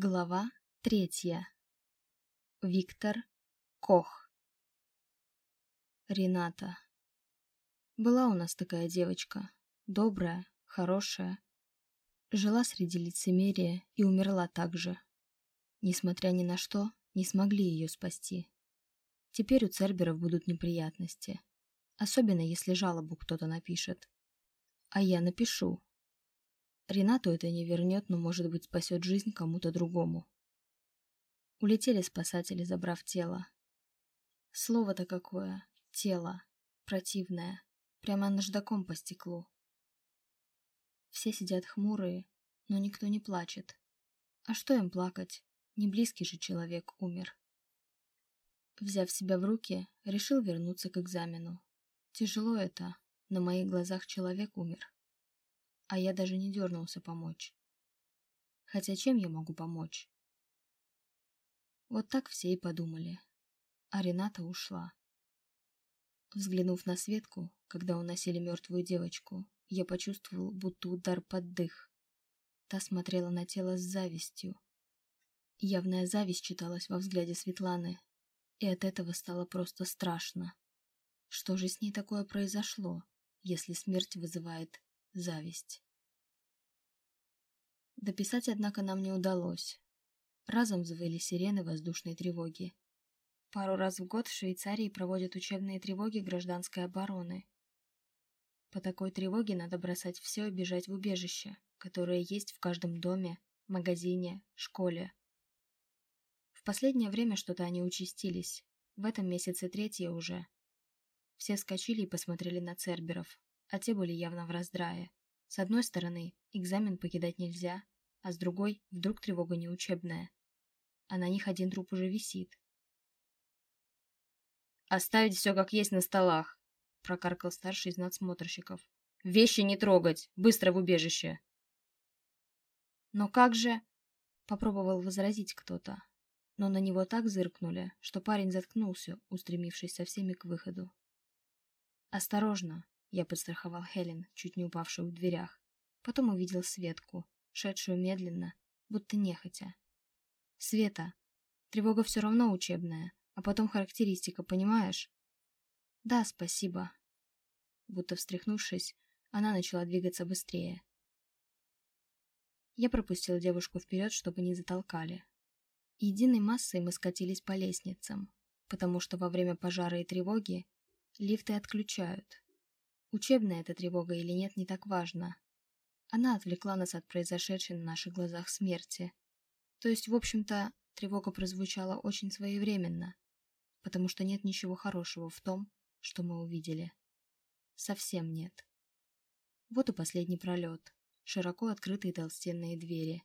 Глава третья. Виктор Кох. Рената. Была у нас такая девочка. Добрая, хорошая. Жила среди лицемерия и умерла так же. Несмотря ни на что, не смогли ее спасти. Теперь у Церберов будут неприятности. Особенно, если жалобу кто-то напишет. А я напишу, Ренату это не вернет, но, может быть, спасет жизнь кому-то другому. Улетели спасатели, забрав тело. Слово-то какое. Тело. Противное. Прямо наждаком по стеклу. Все сидят хмурые, но никто не плачет. А что им плакать? Не близкий же человек умер. Взяв себя в руки, решил вернуться к экзамену. Тяжело это, на моих глазах человек умер а я даже не дернулся помочь. Хотя чем я могу помочь? Вот так все и подумали. А Рената ушла. Взглянув на Светку, когда уносили мертвую девочку, я почувствовал, будто удар под дых. Та смотрела на тело с завистью. Явная зависть читалась во взгляде Светланы, и от этого стало просто страшно. Что же с ней такое произошло, если смерть вызывает зависть. Дописать, однако, нам не удалось. Разом завыли сирены воздушной тревоги. Пару раз в год в Швейцарии проводят учебные тревоги гражданской обороны. По такой тревоге надо бросать все и бежать в убежище, которое есть в каждом доме, магазине, школе. В последнее время что-то они участились. В этом месяце третье уже. Все вскочили и посмотрели на Церберов, а те были явно в раздрае. С одной стороны, экзамен покидать нельзя, а с другой, вдруг тревога не учебная. А на них один труп уже висит. «Оставить все как есть на столах», — прокаркал старший из надсмотрщиков. «Вещи не трогать! Быстро в убежище!» «Но как же...» — попробовал возразить кто-то. Но на него так зыркнули, что парень заткнулся, устремившись со всеми к выходу. «Осторожно!» Я подстраховал Хелен, чуть не упавшую в дверях. Потом увидел Светку, шедшую медленно, будто нехотя. «Света, тревога все равно учебная, а потом характеристика, понимаешь?» «Да, спасибо». Будто встряхнувшись, она начала двигаться быстрее. Я пропустил девушку вперед, чтобы не затолкали. Единой массой мы скатились по лестницам, потому что во время пожара и тревоги лифты отключают. Учебная эта тревога или нет, не так важно. Она отвлекла нас от произошедшей на наших глазах смерти. То есть, в общем-то, тревога прозвучала очень своевременно, потому что нет ничего хорошего в том, что мы увидели. Совсем нет. Вот и последний пролет, широко открытые толстенные двери.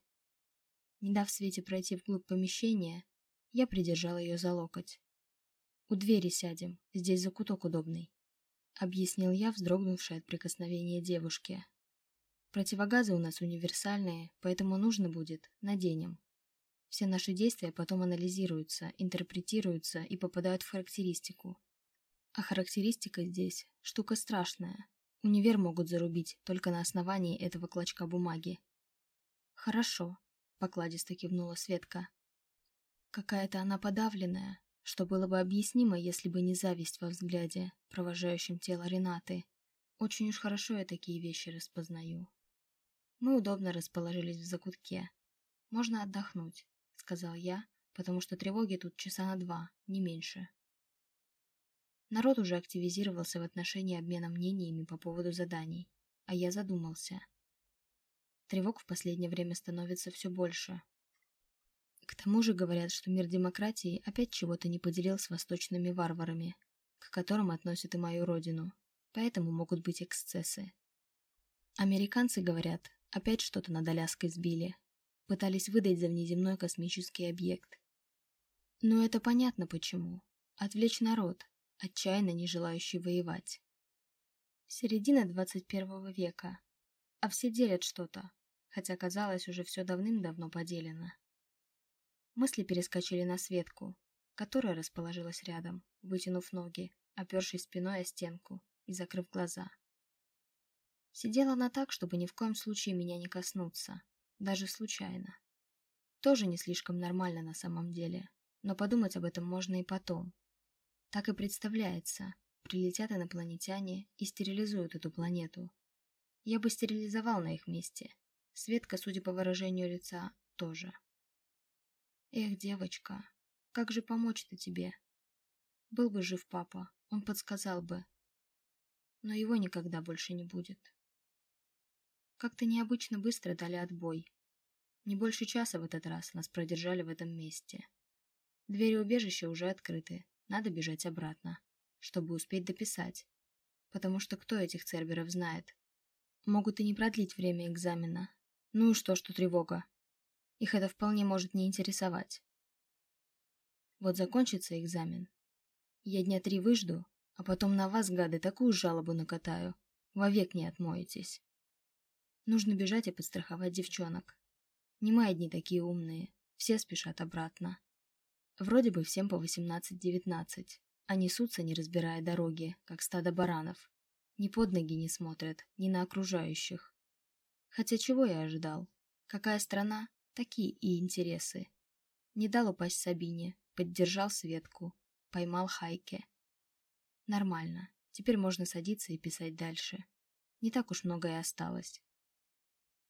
Не дав Свете пройти вглубь помещения, я придержал ее за локоть. «У двери сядем, здесь закуток удобный». — объяснил я, вздрогнувшая от прикосновения девушки. «Противогазы у нас универсальные, поэтому нужно будет — наденем. Все наши действия потом анализируются, интерпретируются и попадают в характеристику. А характеристика здесь — штука страшная. Универ могут зарубить только на основании этого клочка бумаги». «Хорошо», — покладисто кивнула Светка. «Какая-то она подавленная, что было бы объяснимо, если бы не зависть во взгляде, провожающем тело Ренаты. Очень уж хорошо я такие вещи распознаю. Мы удобно расположились в закутке. «Можно отдохнуть», — сказал я, потому что тревоги тут часа на два, не меньше. Народ уже активизировался в отношении обмена мнениями по поводу заданий, а я задумался. Тревог в последнее время становится все больше, к тому же говорят, что мир демократии опять чего-то не поделил с восточными варварами, к которым относят и мою родину, поэтому могут быть эксцессы. Американцы говорят, опять что-то над Аляской сбили, пытались выдать за внеземной космический объект. Но это понятно почему. Отвлечь народ, отчаянно не желающий воевать. Середина 21 века, а все делят что-то, хотя казалось уже все давным-давно поделено. Мысли перескочили на Светку, которая расположилась рядом, вытянув ноги, опершись спиной о стенку и закрыв глаза. Сидела она так, чтобы ни в коем случае меня не коснуться, даже случайно. Тоже не слишком нормально на самом деле, но подумать об этом можно и потом. Так и представляется. Прилетят инопланетяне и стерилизуют эту планету. Я бы стерилизовал на их месте. Светка, судя по выражению лица, тоже. Эх, девочка, как же помочь-то тебе? Был бы жив папа, он подсказал бы. Но его никогда больше не будет. Как-то необычно быстро дали отбой. Не больше часа в этот раз нас продержали в этом месте. Двери убежища уже открыты, надо бежать обратно, чтобы успеть дописать. Потому что кто этих церберов знает? Могут и не продлить время экзамена. Ну и что, что тревога? Их это вполне может не интересовать. Вот закончится экзамен. Я дня три выжду, а потом на вас, гады, такую жалобу накатаю. Вовек не отмоетесь. Нужно бежать и подстраховать девчонок. Не мы одни такие умные, все спешат обратно. Вроде бы всем по 18-19, а несутся, не разбирая дороги, как стадо баранов. Ни под ноги не смотрят, ни на окружающих. Хотя чего я ожидал? Какая страна, такие и интересы. Не дал упасть Сабине, поддержал Светку, поймал Хайке. Нормально, теперь можно садиться и писать дальше. Не так уж много и осталось.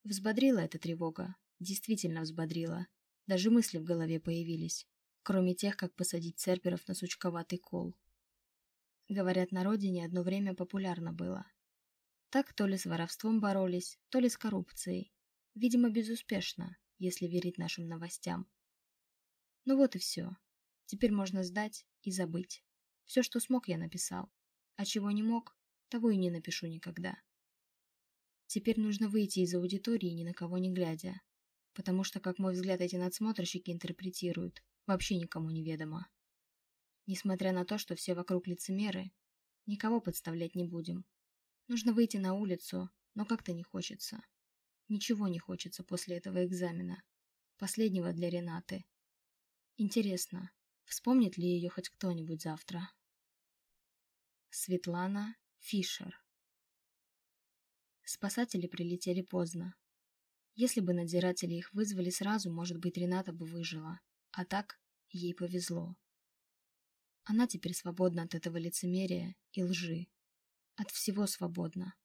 Взбодрила эта тревога, действительно взбодрила. Даже мысли в голове появились, кроме тех, как посадить церперов на сучковатый кол. Говорят, на родине одно время популярно было. Так то ли с воровством боролись, то ли с коррупцией. Видимо, безуспешно, если верить нашим новостям. Ну вот и все. Теперь можно сдать и забыть. Все, что смог, я написал. А чего не мог, того и не напишу никогда. Теперь нужно выйти из аудитории, ни на кого не глядя. Потому что, как мой взгляд эти надсмотрщики интерпретируют, вообще никому не ведомо. Несмотря на то, что все вокруг лицемеры, никого подставлять не будем. Нужно выйти на улицу, но как-то не хочется. Ничего не хочется после этого экзамена. Последнего для Ренаты. Интересно, вспомнит ли ее хоть кто-нибудь завтра? Светлана Фишер Спасатели прилетели поздно. Если бы надзиратели их вызвали сразу, может быть, Рената бы выжила. А так ей повезло. Она теперь свободна от этого лицемерия и лжи. От всего свободна.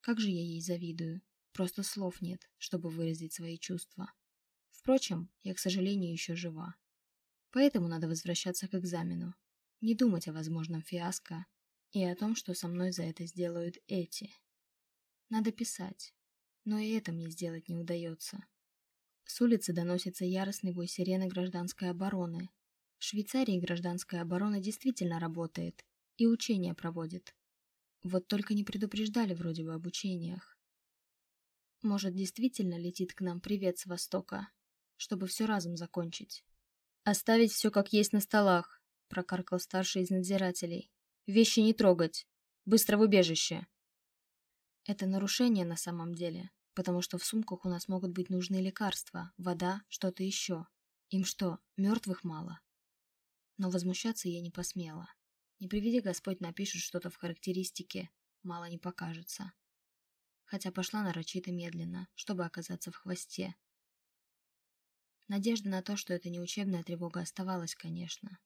Как же я ей завидую. Просто слов нет, чтобы выразить свои чувства. Впрочем, я, к сожалению, еще жива. Поэтому надо возвращаться к экзамену. Не думать о возможном фиаско и о том, что со мной за это сделают эти. Надо писать. Но и это мне сделать не удается. С улицы доносится яростный бой сирены гражданской обороны. В Швейцарии гражданская оборона действительно работает и учения проводит. Вот только не предупреждали вроде бы об учениях. Может, действительно летит к нам привет с востока, чтобы все разом закончить. «Оставить все как есть на столах», — прокаркал старший из надзирателей. «Вещи не трогать. Быстро в убежище». Это нарушение на самом деле, потому что в сумках у нас могут быть нужные лекарства, вода, что-то еще. Им что, мертвых мало? Но возмущаться я не посмела. Не приведи Господь напишет что-то в характеристике, мало не покажется. Хотя пошла нарочито медленно, чтобы оказаться в хвосте. Надежда на то, что это не учебная тревога, оставалась, конечно.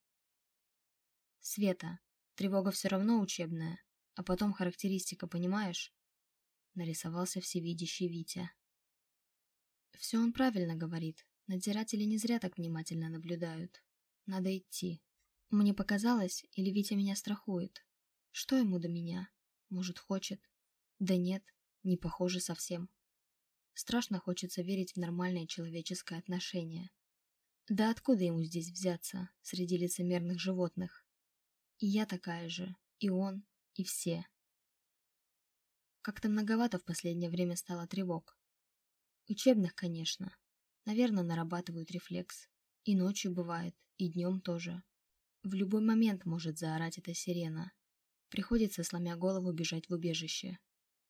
Света, тревога все равно учебная, а потом характеристика, понимаешь? нарисовался всевидящий Витя. Все он правильно говорит. Надзиратели не зря так внимательно наблюдают. Надо идти. Мне показалось, или Витя меня страхует. Что ему до меня? Может, хочет? Да нет, не похоже совсем. Страшно хочется верить в нормальное человеческое отношение. Да откуда ему здесь взяться, среди лицемерных животных? И я такая же, и он, и все. Как-то многовато в последнее время стало тревог. Учебных, конечно. Наверное, нарабатывают рефлекс. И ночью бывает, и днем тоже. В любой момент может заорать эта сирена. Приходится, сломя голову, бежать в убежище.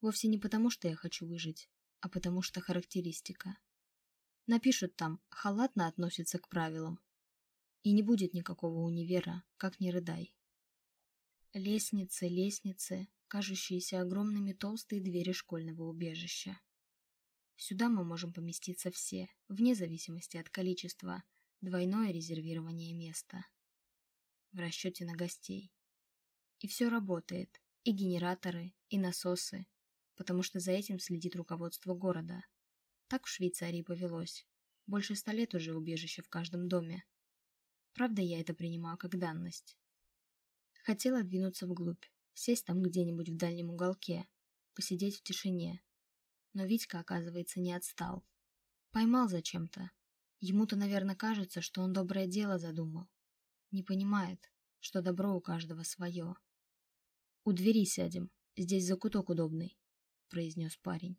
Вовсе не потому, что я хочу выжить, а потому что характеристика. Напишут там «халатно относится к правилам». И не будет никакого универа, как не рыдай. Лестницы, лестницы, кажущиеся огромными толстые двери школьного убежища. Сюда мы можем поместиться все, вне зависимости от количества, двойное резервирование места. В расчете на гостей. И все работает, и генераторы, и насосы, потому что за этим следит руководство города. Так в Швейцарии повелось. Больше ста лет уже убежище в каждом доме. Правда, я это принимаю как данность. Хотела двинуться вглубь, сесть там где-нибудь в дальнем уголке, посидеть в тишине. Но Витька, оказывается, не отстал. Поймал зачем-то. Ему-то, наверное, кажется, что он доброе дело задумал. Не понимает, что добро у каждого свое. «У двери сядем, здесь закуток удобный», — произнес парень.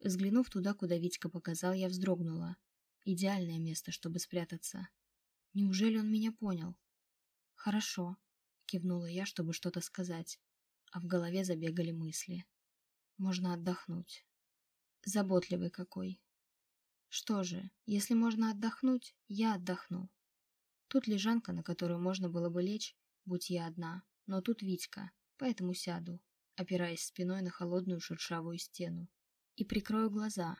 Взглянув туда, куда Витька показал, я вздрогнула. Идеальное место, чтобы спрятаться. Неужели он меня понял? Хорошо, кивнула я, чтобы что-то сказать, а в голове забегали мысли. Можно отдохнуть. Заботливый какой. Что же, если можно отдохнуть, я отдохну. Тут лежанка, на которую можно было бы лечь, будь я одна, но тут Витька, поэтому сяду, опираясь спиной на холодную шершавую стену, и прикрою глаза,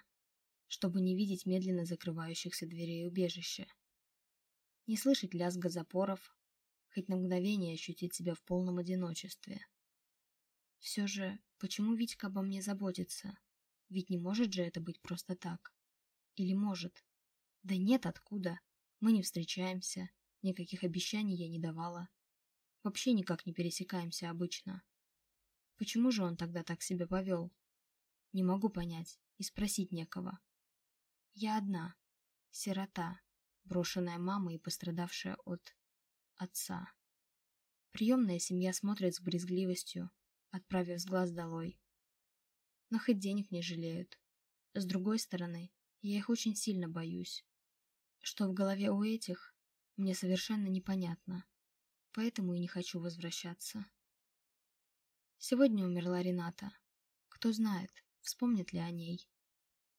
чтобы не видеть медленно закрывающихся дверей убежища. Не слышать лязга запоров, хоть на мгновение ощутить себя в полном одиночестве. Все же, почему Витька обо мне заботится? Ведь не может же это быть просто так. Или может? Да нет, откуда? Мы не встречаемся, никаких обещаний я не давала. Вообще никак не пересекаемся обычно. Почему же он тогда так себя повел? Не могу понять и спросить некого. Я одна, сирота, брошенная мамой и пострадавшая от отца. Приемная семья смотрит с брезгливостью, отправив с глаз долой. Но хоть денег не жалеют. С другой стороны, я их очень сильно боюсь. Что в голове у этих, мне совершенно непонятно. Поэтому и не хочу возвращаться. Сегодня умерла Рената. Кто знает, вспомнит ли о ней.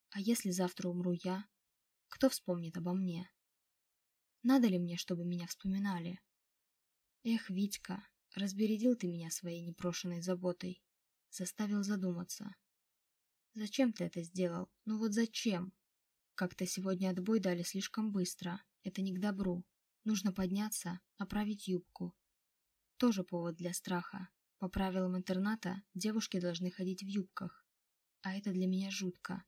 А если завтра умру я, кто вспомнит обо мне? Надо ли мне, чтобы меня вспоминали? Эх, Витька, разбередил ты меня своей непрошенной заботой. Заставил задуматься. Зачем ты это сделал? Ну вот зачем? Как-то сегодня отбой дали слишком быстро. Это не к добру. Нужно подняться, оправить юбку. Тоже повод для страха. По правилам интерната девушки должны ходить в юбках. А это для меня жутко.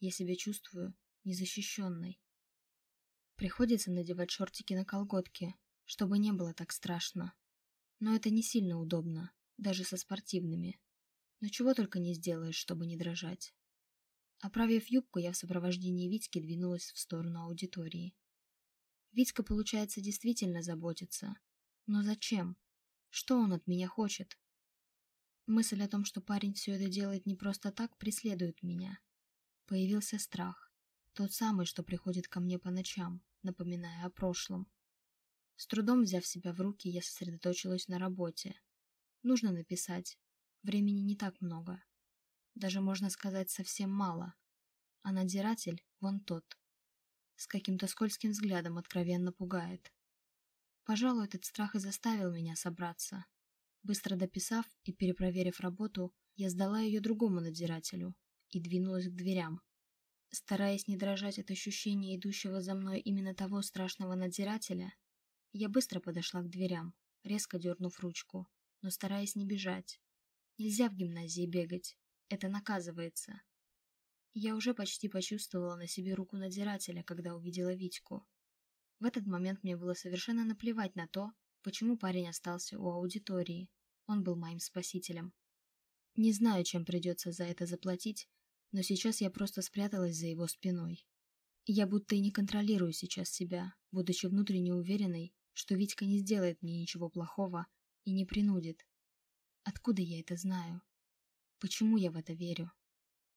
Я себя чувствую незащищенной. Приходится надевать шортики на колготки, чтобы не было так страшно. Но это не сильно удобно, даже со спортивными. Но чего только не сделаешь, чтобы не дрожать. Оправив юбку, я в сопровождении Витьки двинулась в сторону аудитории. Витька, получается, действительно заботится. Но зачем? Что он от меня хочет? Мысль о том, что парень все это делает не просто так, преследует меня. Появился страх. Тот самый, что приходит ко мне по ночам, напоминая о прошлом. С трудом взяв себя в руки, я сосредоточилась на работе. Нужно написать. Времени не так много. Даже, можно сказать, совсем мало. А надзиратель вон тот. С каким-то скользким взглядом откровенно пугает. Пожалуй, этот страх и заставил меня собраться. Быстро дописав и перепроверив работу, я сдала ее другому надзирателю, и двинулась к дверям. Стараясь не дрожать от ощущения идущего за мной именно того страшного надзирателя, я быстро подошла к дверям, резко дернув ручку, но стараясь не бежать. Нельзя в гимназии бегать, это наказывается. Я уже почти почувствовала на себе руку надзирателя, когда увидела Витьку. В этот момент мне было совершенно наплевать на то, почему парень остался у аудитории. Он был моим спасителем. Не знаю, чем придется за это заплатить, но сейчас я просто спряталась за его спиной. Я будто и не контролирую сейчас себя, будучи внутренне уверенной, что Витька не сделает мне ничего плохого и не принудит. Откуда я это знаю? Почему я в это верю?